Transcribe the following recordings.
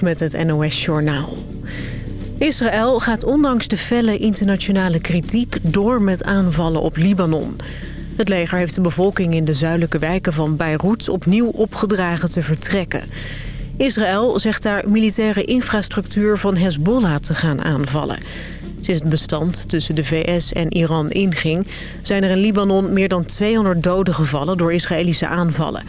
met het NOS-journaal. Israël gaat ondanks de felle internationale kritiek door met aanvallen op Libanon. Het leger heeft de bevolking in de zuidelijke wijken van Beirut opnieuw opgedragen te vertrekken. Israël zegt daar militaire infrastructuur van Hezbollah te gaan aanvallen. Sinds het bestand tussen de VS en Iran inging... zijn er in Libanon meer dan 200 doden gevallen door Israëlische aanvallen.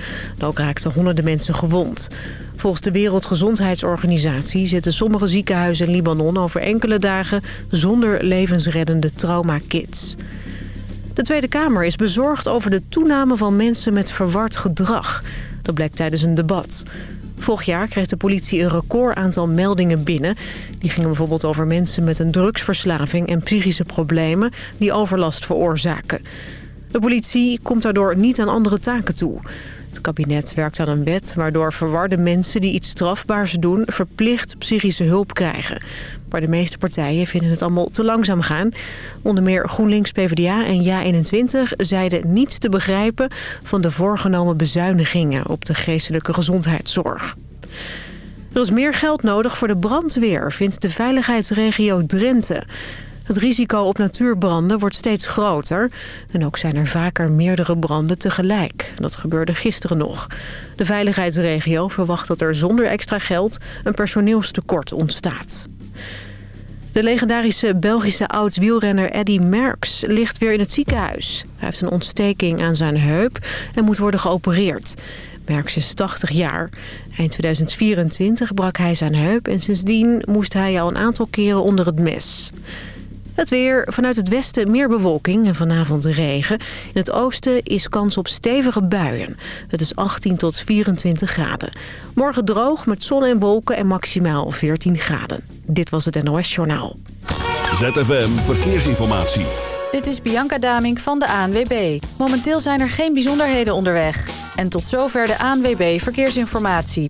ook raakten honderden mensen gewond. Volgens de Wereldgezondheidsorganisatie zitten sommige ziekenhuizen in Libanon over enkele dagen zonder levensreddende traumakits. De Tweede Kamer is bezorgd over de toename van mensen met verward gedrag. Dat blijkt tijdens een debat. Vorig jaar kreeg de politie een record aantal meldingen binnen. Die gingen bijvoorbeeld over mensen met een drugsverslaving en psychische problemen die overlast veroorzaken. De politie komt daardoor niet aan andere taken toe. Het kabinet werkt aan een wet waardoor verwarde mensen die iets strafbaars doen... verplicht psychische hulp krijgen. Maar de meeste partijen vinden het allemaal te langzaam gaan. Onder meer GroenLinks, PvdA en JA21 zeiden niets te begrijpen... van de voorgenomen bezuinigingen op de geestelijke gezondheidszorg. Er is meer geld nodig voor de brandweer, vindt de veiligheidsregio Drenthe. Het risico op natuurbranden wordt steeds groter. En ook zijn er vaker meerdere branden tegelijk. Dat gebeurde gisteren nog. De veiligheidsregio verwacht dat er zonder extra geld een personeelstekort ontstaat. De legendarische Belgische oud-wielrenner Eddy Merckx ligt weer in het ziekenhuis. Hij heeft een ontsteking aan zijn heup en moet worden geopereerd. Merckx is 80 jaar. Eind 2024 brak hij zijn heup en sindsdien moest hij al een aantal keren onder het mes. Het weer. Vanuit het westen meer bewolking en vanavond regen. In het oosten is kans op stevige buien. Het is 18 tot 24 graden. Morgen droog met zon en wolken en maximaal 14 graden. Dit was het NOS Journaal. ZFM Verkeersinformatie. Dit is Bianca Damink van de ANWB. Momenteel zijn er geen bijzonderheden onderweg. En tot zover de ANWB Verkeersinformatie.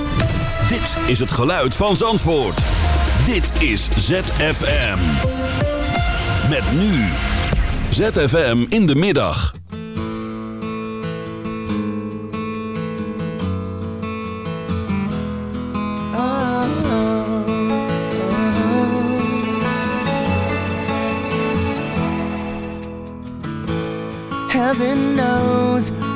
Dit is het geluid van Zandvoort. Dit is ZFM. Met nu. ZFM in de middag. Heaven knows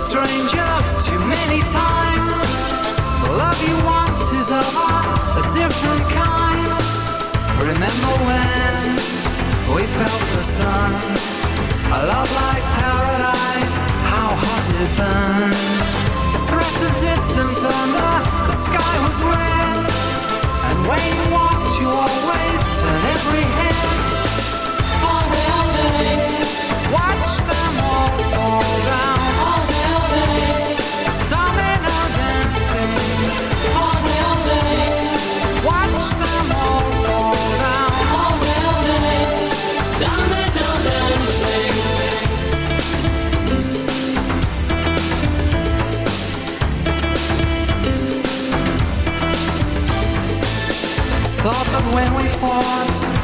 strangers too many times. The love you want is a different kind. Remember when we felt the sun? A love like paradise, how hot it burned. The distance and the sky was red. And when you walked, you always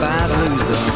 bad loser.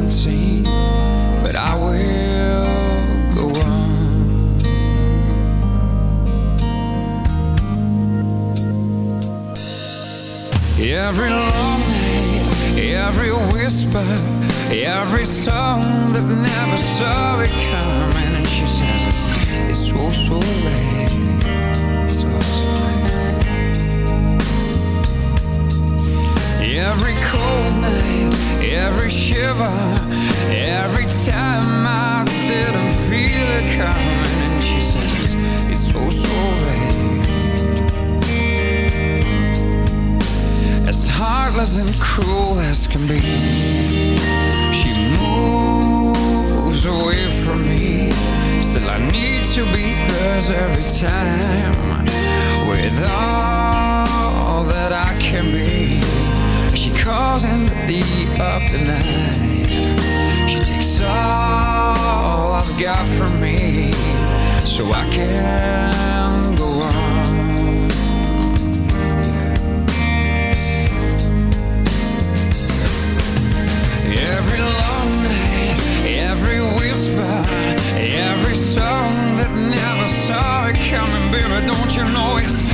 but I will go on. Every long night, every whisper, every song that never saw it coming, and she says it's, it's so so late. Every cold night, every shiver, every time I didn't feel it coming. And she says, it's so, so late. As heartless and cruel as can be, she moves away from me. Still I need to be hers every time With all that I can be she calls empathy up the night. She takes all I've got from me, so I can go on. Every long night, every whisper, every song that never saw it coming, baby, don't you know it's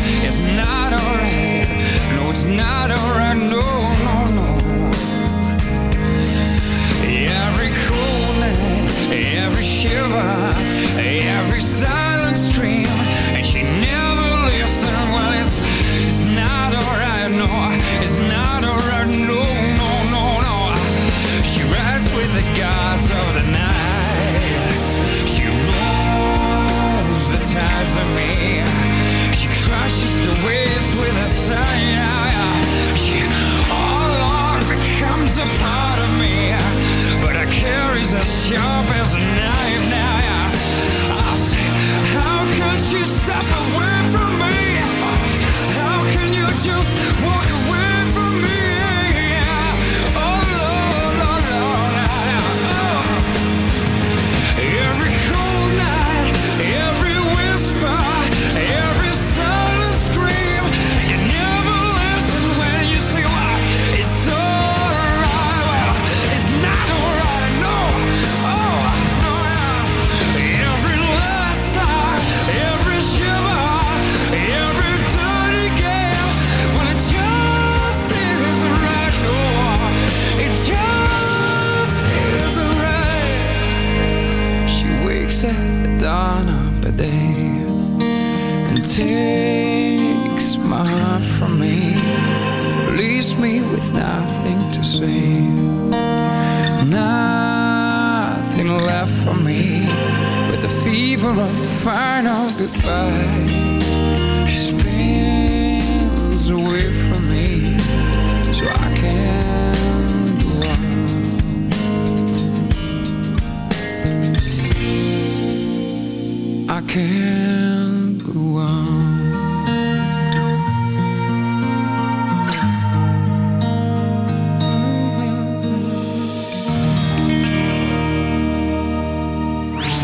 can't go.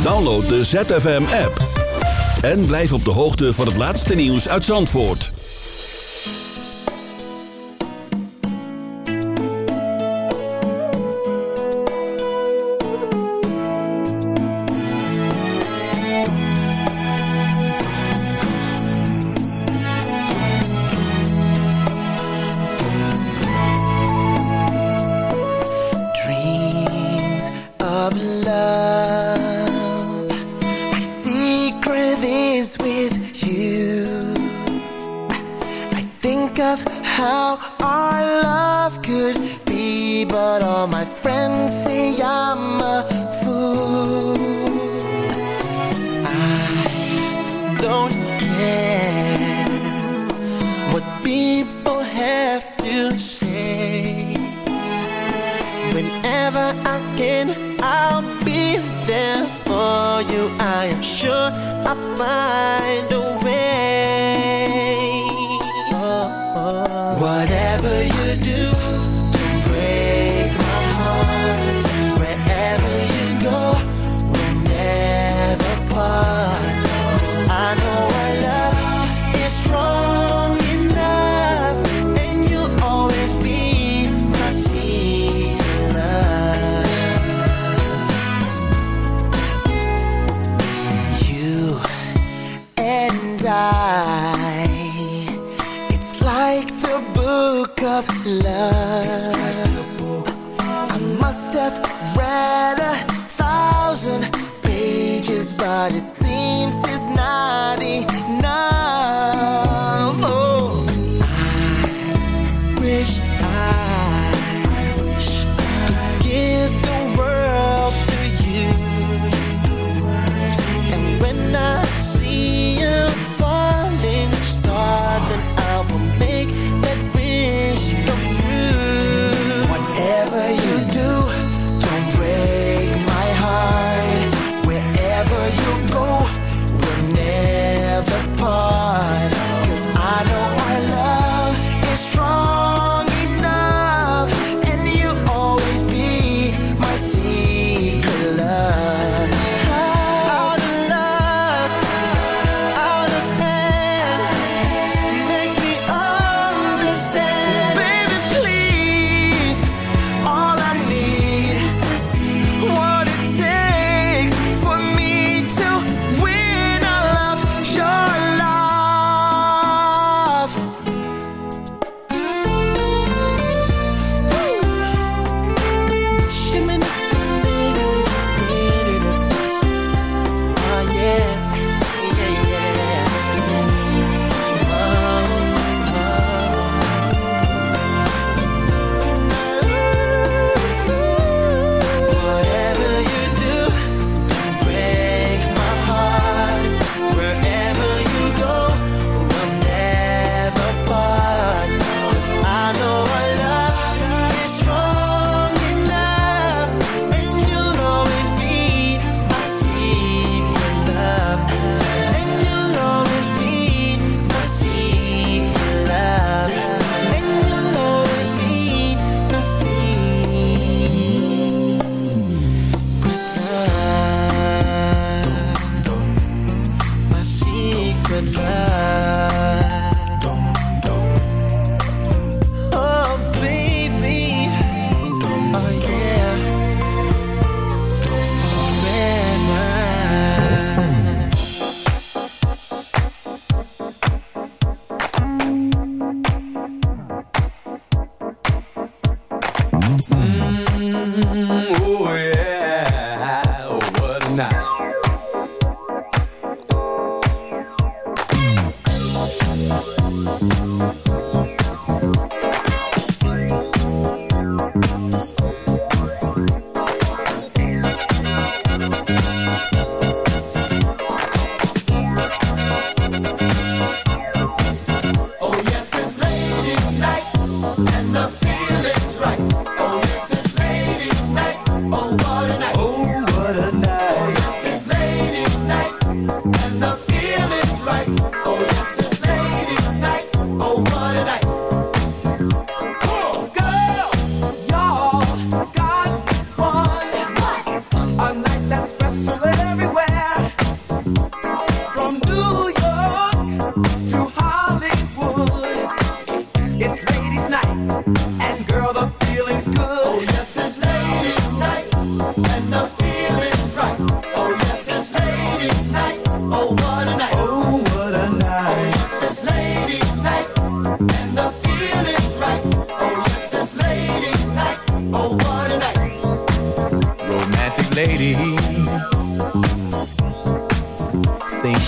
Download de ZFM app en blijf op de hoogte van het laatste nieuws uit Zandvoort. of love. I must have read a thousand pages, but it seems it's not enough.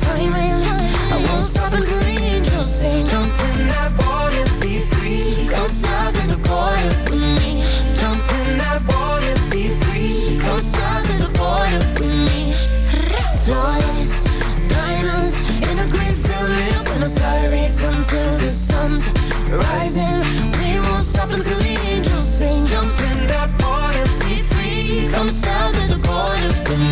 my. I won't stop until the angels sing. Jump in that water, be free. Come south the border with me. Jump in that water, be free. Come south the border with me. Diamonds in a green the sun's rising. We won't stop until the angels sing. Jump in that water, be free. Come south of the border with me.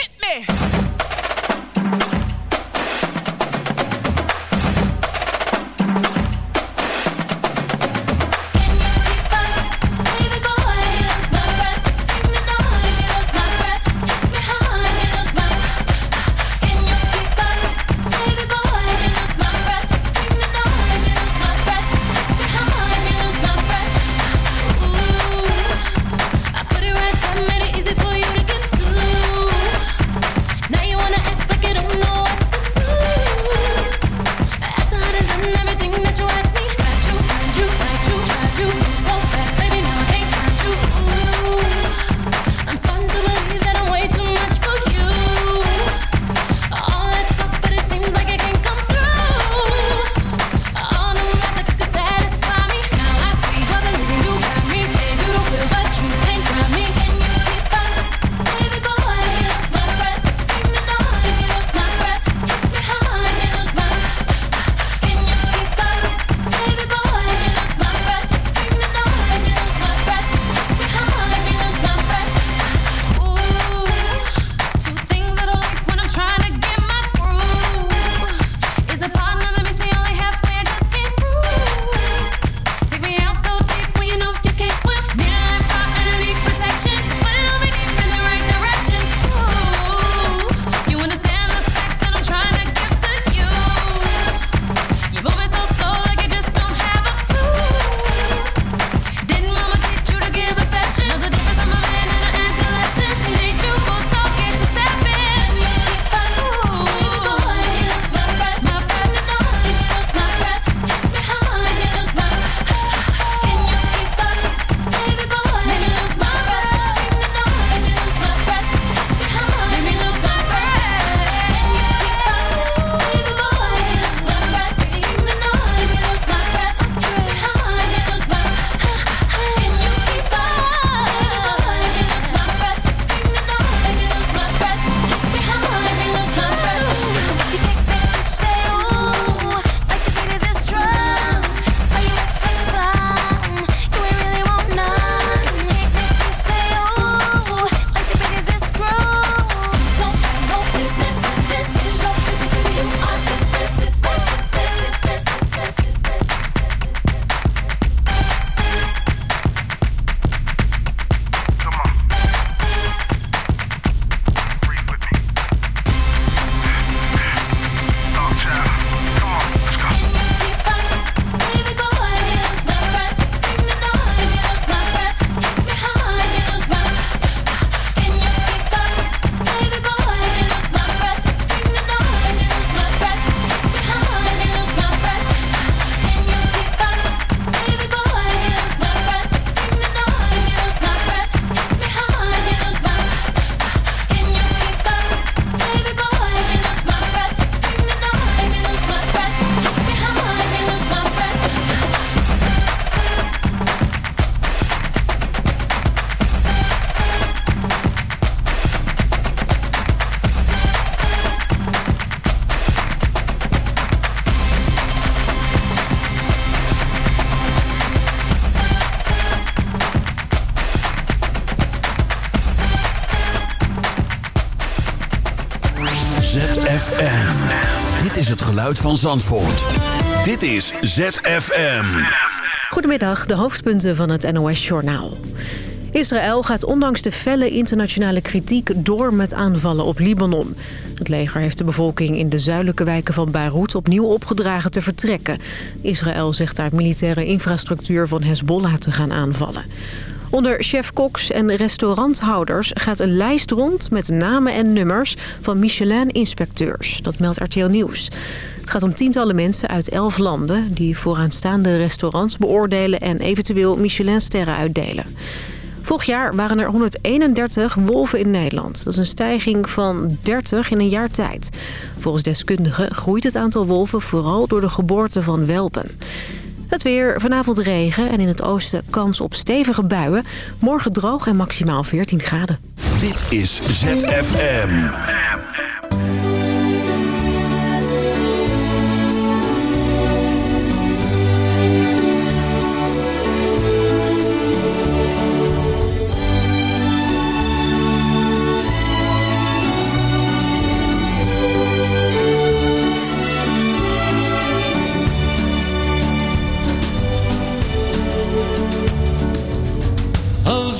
Van Zandvoort. Dit is ZFM. Goedemiddag, de hoofdpunten van het NOS-journaal. Israël gaat ondanks de felle internationale kritiek door met aanvallen op Libanon. Het leger heeft de bevolking in de zuidelijke wijken van Beirut opnieuw opgedragen te vertrekken. Israël zegt daar militaire infrastructuur van Hezbollah te gaan aanvallen. Onder chef-koks en restauranthouders gaat een lijst rond met namen en nummers van Michelin-inspecteurs. Dat meldt RTL Nieuws. Het gaat om tientallen mensen uit elf landen die vooraanstaande restaurants beoordelen en eventueel Michelin-sterren uitdelen. Vorig jaar waren er 131 wolven in Nederland. Dat is een stijging van 30 in een jaar tijd. Volgens deskundigen groeit het aantal wolven vooral door de geboorte van welpen. Het weer, vanavond regen en in het oosten kans op stevige buien. Morgen droog en maximaal 14 graden. Dit is ZFM.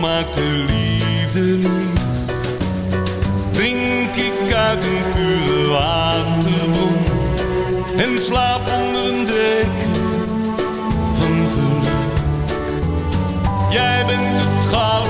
De volmaakte liefde lief. Drink ik uit een pure waterbron en slaap onder een deken van geluk. Jij bent het goudste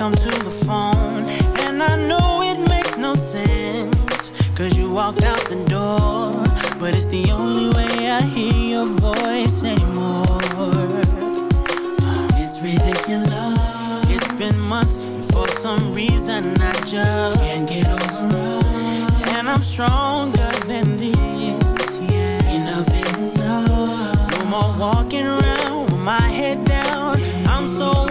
come to the phone. And I know it makes no sense Cause you walked out the door. But it's the only way I hear your voice anymore. It's ridiculous. It's been months and for some reason I just Can't get over And I'm stronger than this, yeah. Enough is enough. No more walking around with my head down. I'm so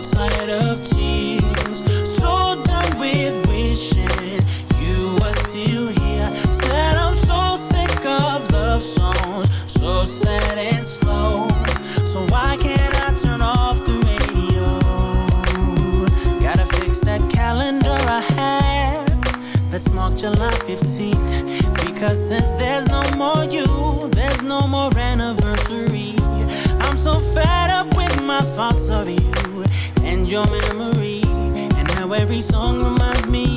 so tired of tears. So done with wishing You were still here. Said I'm so sick of love songs So sad and slow. So why can't I turn off the radio? Gotta fix that calendar I have That's marked July 15th Because since there's no more you There's no more anniversary. I'm so fed up with my thoughts of you and your memory, and how every song reminds me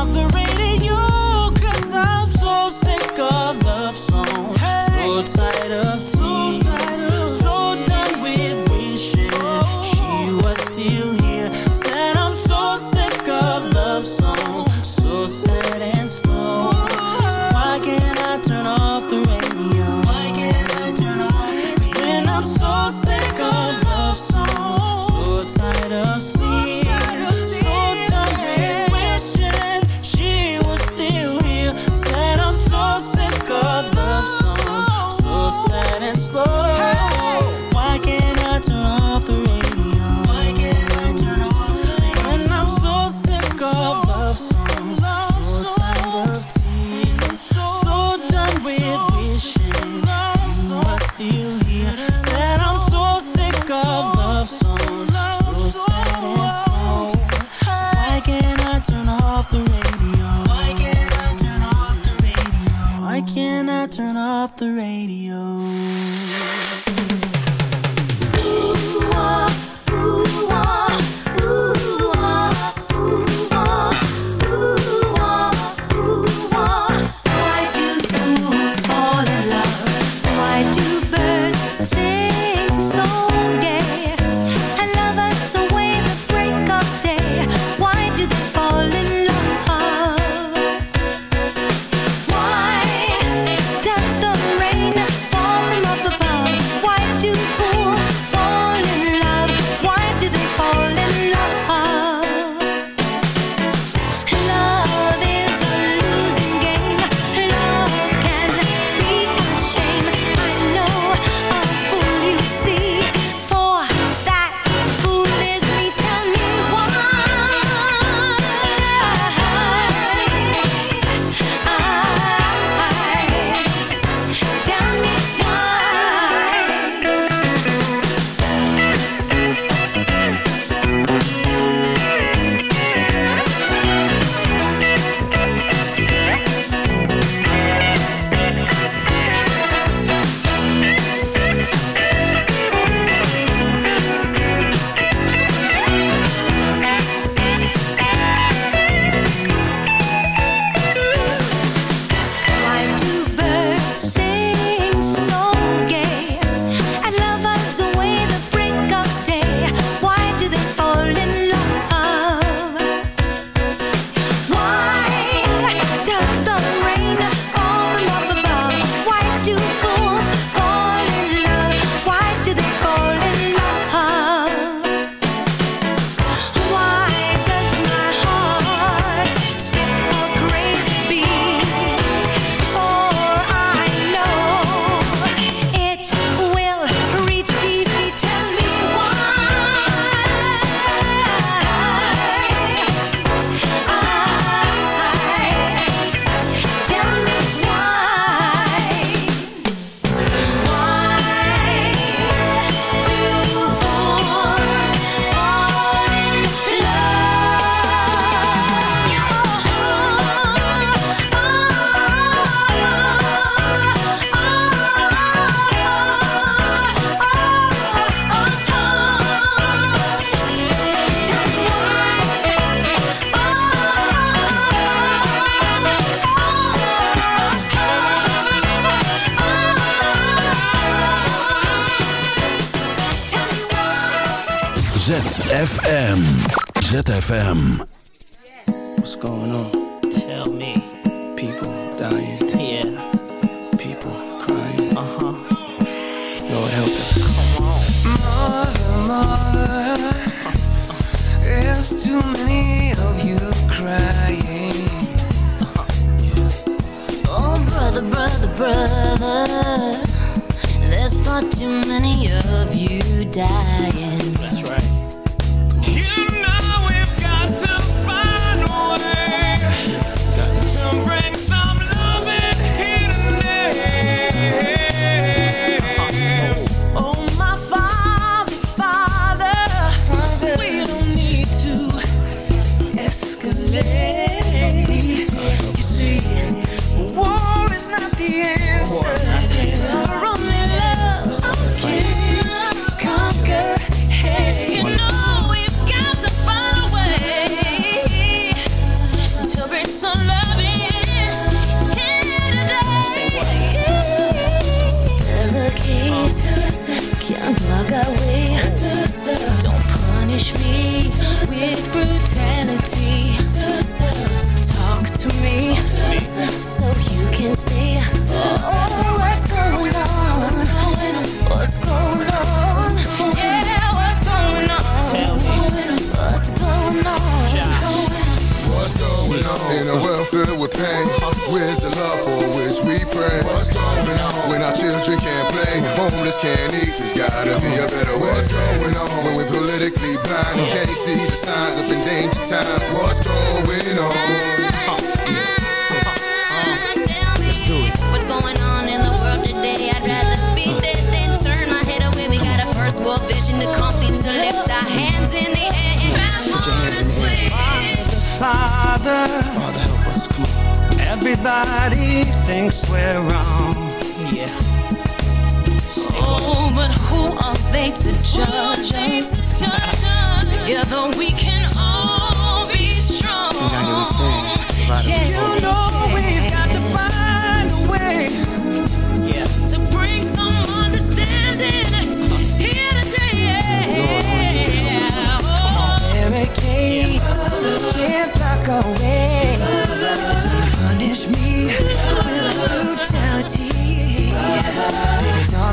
of the ZFM. ZFM. What's going on? Tell me. People dying. Yeah. People crying. Uh huh. Lord help us. Come on. Mother, mother, there's too many of you crying. Oh, brother, brother, brother. There's far too many of you dying. The for which we pray? What's going on when our children can't play? Homeless can't eat. There's gotta be a better way. What's going on when we're politically blind? and Can't see the signs of endangered time. What's going on? What's going on in the world today? I'd rather be dead than turn my head away. We got a first world vision to compete to lift our hands in the air and have Put your hands the. Father, Father, everybody thinks we're wrong. Yeah. Oh, but who are they to judge us? Together we can all be strong. United we stand. Divided we Yeah. You know we've